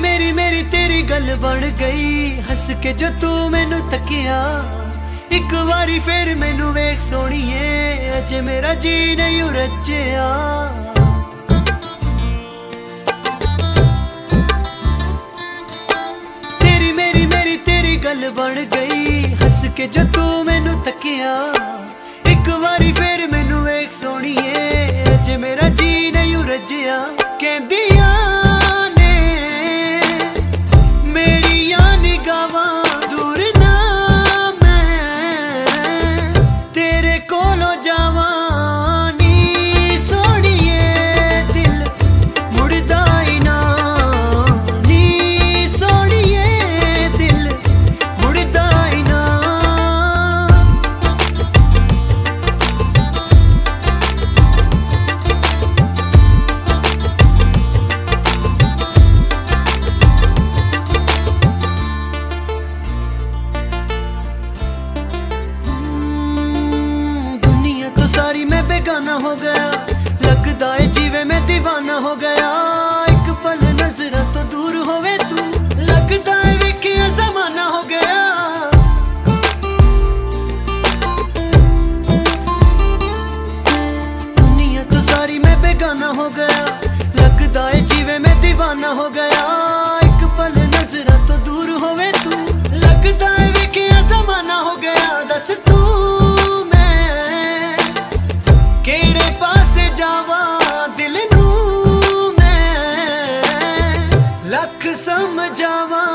ਮੇਰੀ ਮੇਰੀ ਤੇਰੀ ਗੱਲ ਬਣ ਗਈ। ਹੱਸ ਕੇ ਜੋ ਤੂੰ ਮੈਨੂੰ ਤੱਕਿਆ, ਇੱਕ ਵਾਰੀ ਫੇਰ ਮੈਨੂੰ ਵੇਖ ਸੋਣੀਏ ਅਜੇ ਮੇਰਾ ਜੀ ਨਹੀਂ ਉਰਜਿਆ। ਤੇਰੀ ਮੇਰੀ ਮੇਰੀ ਤੇਰੀ ਗੱਲ ਬਣ ਗਈ। ਹੱਸ ਕੇ ਜੋ ਤੂੰ ਮੈਨੂੰ ਤੱਕਿਆ, ਇੱਕ ਵਾਰੀ ਫੇਰ ਮੈਨੂੰ ਵੇਖ ਸੋਣੀਏ ਅਜੇ ਮੇਰਾ ਜੀ ਨਹੀਂ ਉਰਜਿਆ। ਬੇਗਾਨਾ ਹੋ ਗਿਆ। ਲੱਗਦਾ ਏ ਜਿਵੇਂ ਮੈਂ دیਵਾਨਾ ਹੋ ਗਿਆ। ਇੱਕ ਪਲ ਨਜ਼ਰਾਂ ਤੋਂ ਦੂਰ ਹੋਵੇ ਤੂੰ। ਲੱਗਦਾ ਏ ਵੇਖਿਆ ਜ਼ਮਾਨਾ ਹੋ ਗਿਆ। ਦੁਨੀਆ ਤੋਂ ਸਾਰੀ ਮੈਂ ਬੇਗਾਨਾ ਹੋ ਗਿਆ। ਲੱਗਦਾ ਏ ਜਿਵੇਂ ਮੈਂ دیਵਾਨਾ ਹੋ ਗਿਆ। जावा